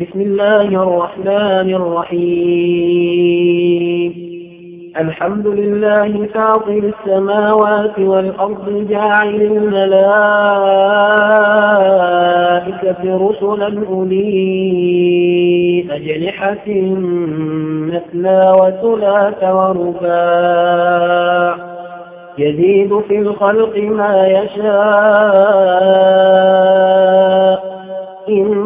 بسم الله الرحمن الرحيم. الحمد لله فاطر السماوات والأرض جاعل الملائكة رسلا أولي أجنحة مثنى وثلاث ورباع. يزيد في الخلق ما يشاء. إن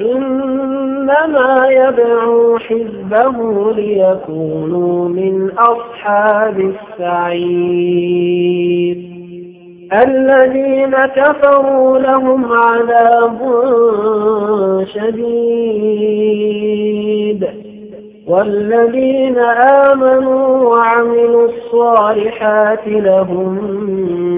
إنما يدعو حزبه ليكونوا من أصحاب السعير. الذين كفروا لهم عذاب شديد. والذين آمنوا وعملوا الصالحات لهم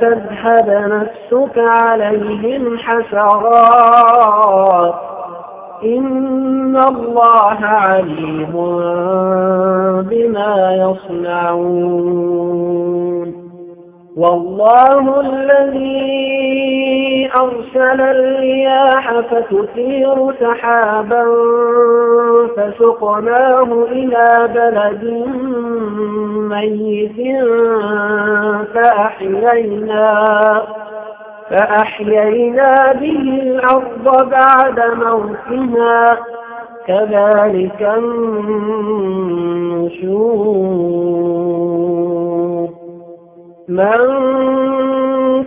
تذهب نفسك عليهم حسرات إن الله عليم بما يصنعون. والله الذي أرسل الرياح فتثير سحابا فسقناه إلى بلد ميت فأحيينا فأحيينا به الأرض بعد موتها. كذلك النشور. من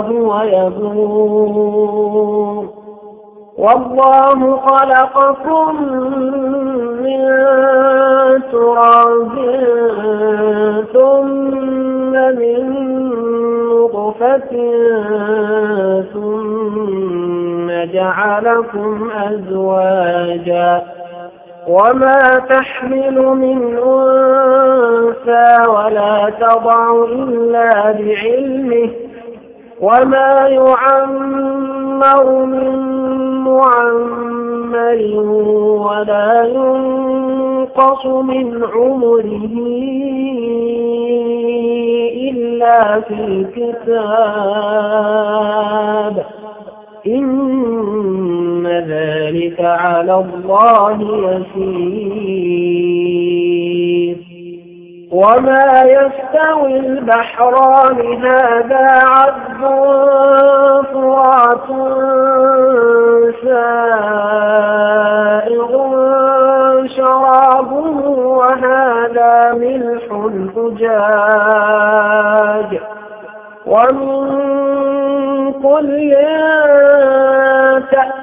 هو يبور والله خلقكم من تراب ثم من نطفة ثم جعلكم أزواجا. وما تحمل من أنثى ولا تضع إلا بعلمه. وما يعمر من معمر ولا ينقص من عمره إلا في كتاب إن ذلك على الله يسير وما يستوي البحران هذا عذب فرات سائغ شرابه وهذا ملح أجاج ومن كل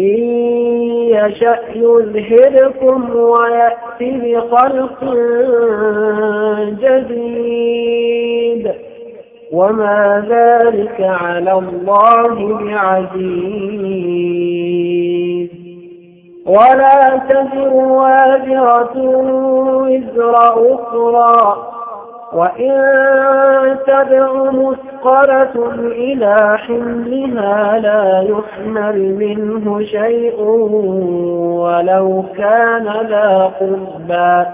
إن يشأ يذهبكم ويأتي بخلق جديد. وما ذلك على الله بعزيز. ولا تزر وازرة وزر أخرى. وإن تدع مثقلة إلى حملها لا يحمل منه شيء ولو كان ذا قربى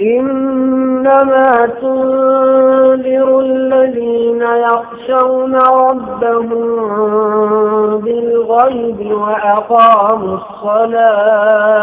إنما تنذر الذين يخشون ربهم بالغيب وأقاموا الصلاة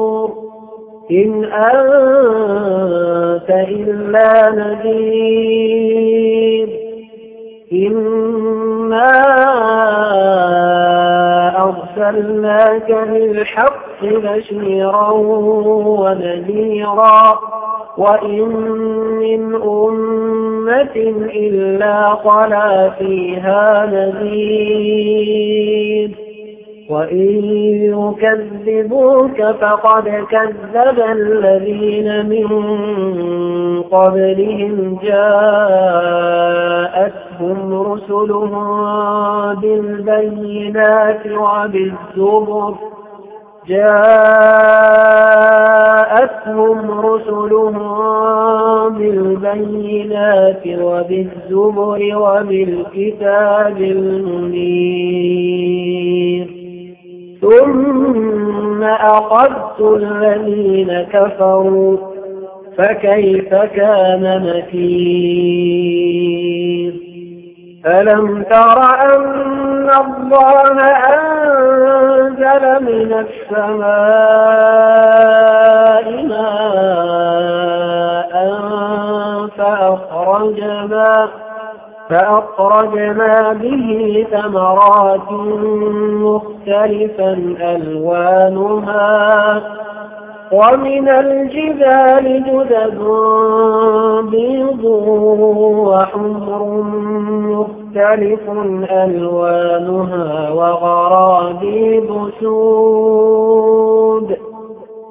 إن أنت إلا نذير. إنا أرسلناك بالحق بشيرا ونذيرا. وإن من أمة إلا خلا فيها نذير. وإن يكذبوك فقد كذب الذين من قبلهم جاءتهم رسلهم بالبينات وبالزبر جاءتهم رسلهم بالبينات وبالزبر وبالكتاب المنير ثم أخذت الذين كفروا فكيف كان نكير ألم تر أن الله أنزل من السماء ماء فأخرجنا فأخرجنا به ثمرات مختلفا ألوانها ومن الجبال جدد بيض وحمر مختلف ألوانها وغرابيب سود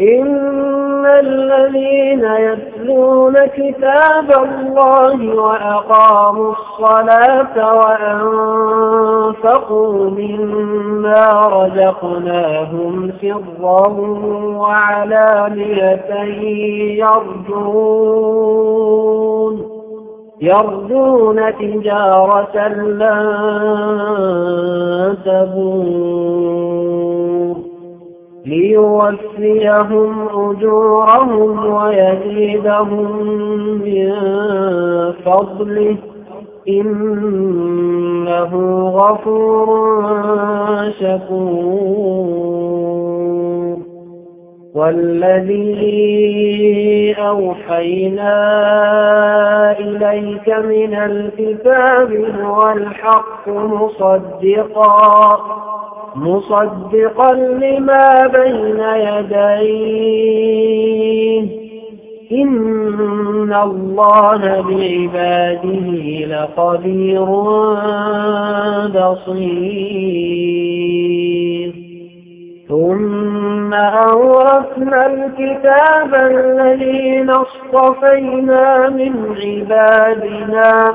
إن الذين يتلون كتاب الله وأقاموا الصلاة وأنفقوا مما رزقناهم سرا وعلانية يرجون يرجون تجارة لن تبور ليوفيهم أجورهم ويزيدهم من فضله. إنه غفور شكور. والذي أوحينا إليك من الكتاب هو الحق مصدقا. مصدقا لما بين يديه. إن الله بعباده لخبير بصير. ثم أورثنا الكتاب الذين اصطفينا من عبادنا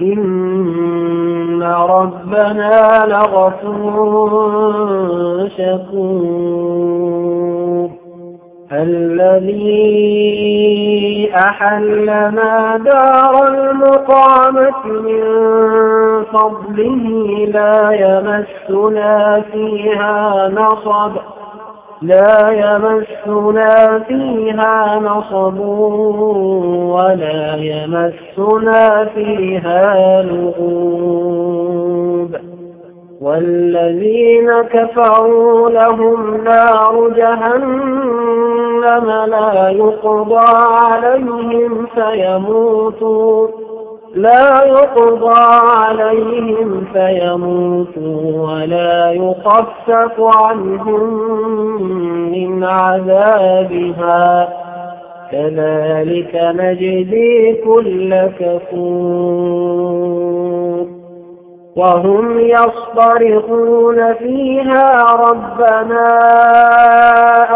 إن ربنا لغفور شكور الذي أحلنا دار المقامة من فضله لا يمسنا فيها نصب لا يمسنا فيها نصب ولا يمسنا فيها لغوب. والذين كفروا لهم نار جهنم لا يقضى عليهم فيموتوا. لا يقضى عليهم فيموتوا ولا يخفف عنهم من عذابها. كذلك نجزي كل كفور. وهم يصطرخون فيها ربنا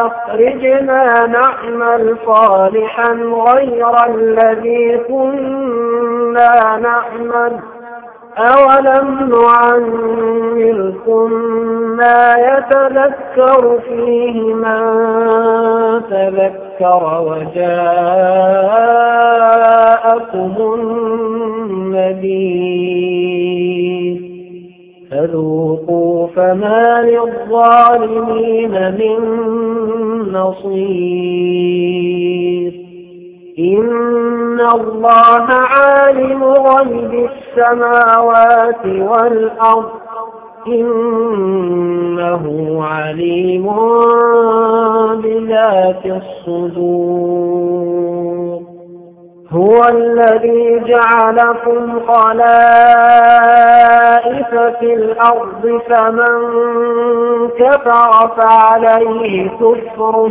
أخرجنا نعمل صالحا غير الذي كنا نعمل. أولم نعمركم ما يتذكر فيه من تذكر وجاءكم النذير فذوقوا فما للظالمين من نصير إن الله عالم غيب السماوات والأرض إنه عليم بذات الصدور هو الذي جعلكم خلائف في الأرض فمن كفر فعليه كفره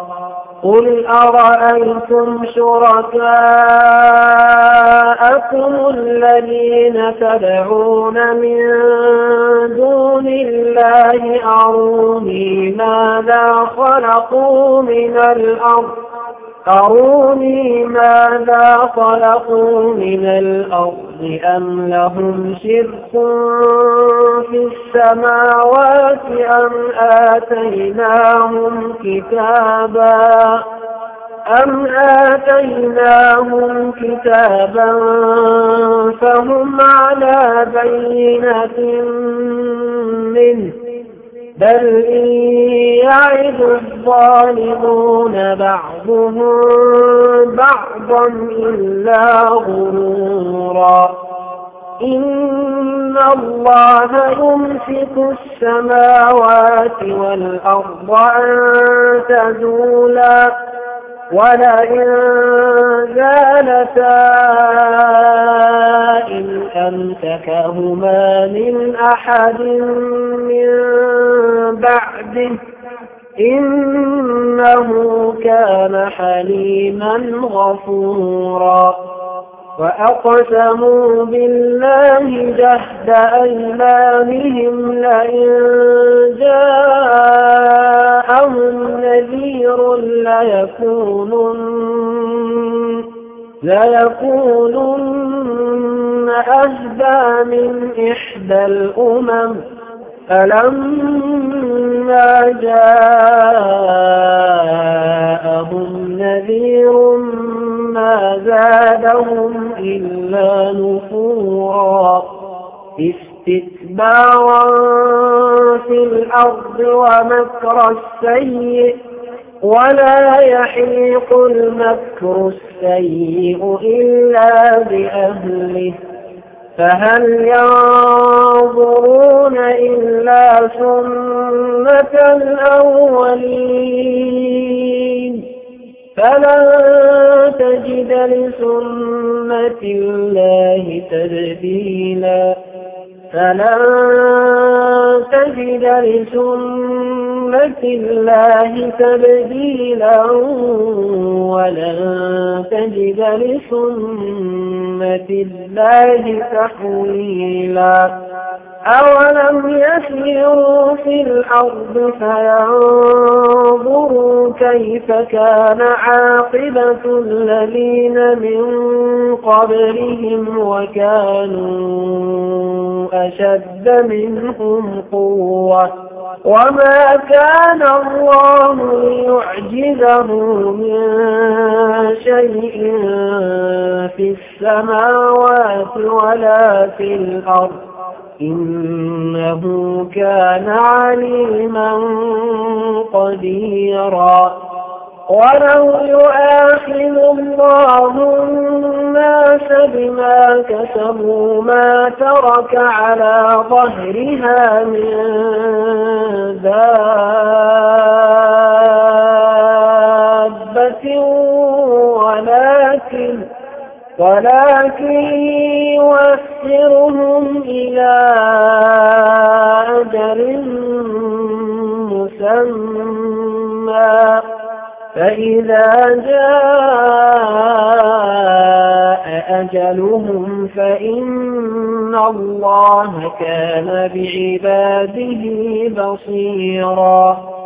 قل أرأيتم شركاءكم الذين تدعون من دون الله أروني ماذا خلقوا من الأرض أروني ماذا خلقوا من الأرض أم لهم شرك في السماوات أم آتيناهم كتابا أم آتيناهم كتابا فهم على بينة منه بل إن يعد الظالمون بعضهم بعضا إلا غرورا إن الله يمسك السماوات والأرض أن تزولا ولئن زالتا إن أمسكهما من أحد من بعده إنه كان حليما غفورا وأقسموا بالله جهد أيمانهم لئن جاءهم ليكونن ليكونن أهدى من إحدى الأمم فلما جاءهم نذير ما زادهم إلا نفورا. استكبارا في الأرض ومكر السيء ولا يحيق المكر السيء إلا بأهله. فهل ينظرون إلا سنة الأولين؟ فلن تجد لسنة الله تبديلا. فلن تجد لسنة الله تبديلا ولن تجد لسنة الله تحويلا أولم يسيروا في الأرض فينظروا كيف كان عاقبة الذين من قبلهم وكانوا أشد منهم قوة. وما كان الله ليعجزه من شيء في السماوات ولا في الأرض. إنه كان عليما قديرا. ولو يؤاخذ الله الناس بما كسبوا ما ترك على ظهرها من دابة. ولكن يوفرهم إلى أجل مسمى. فإذا جاء أجلهم فإن الله كان بعباده بصيراً.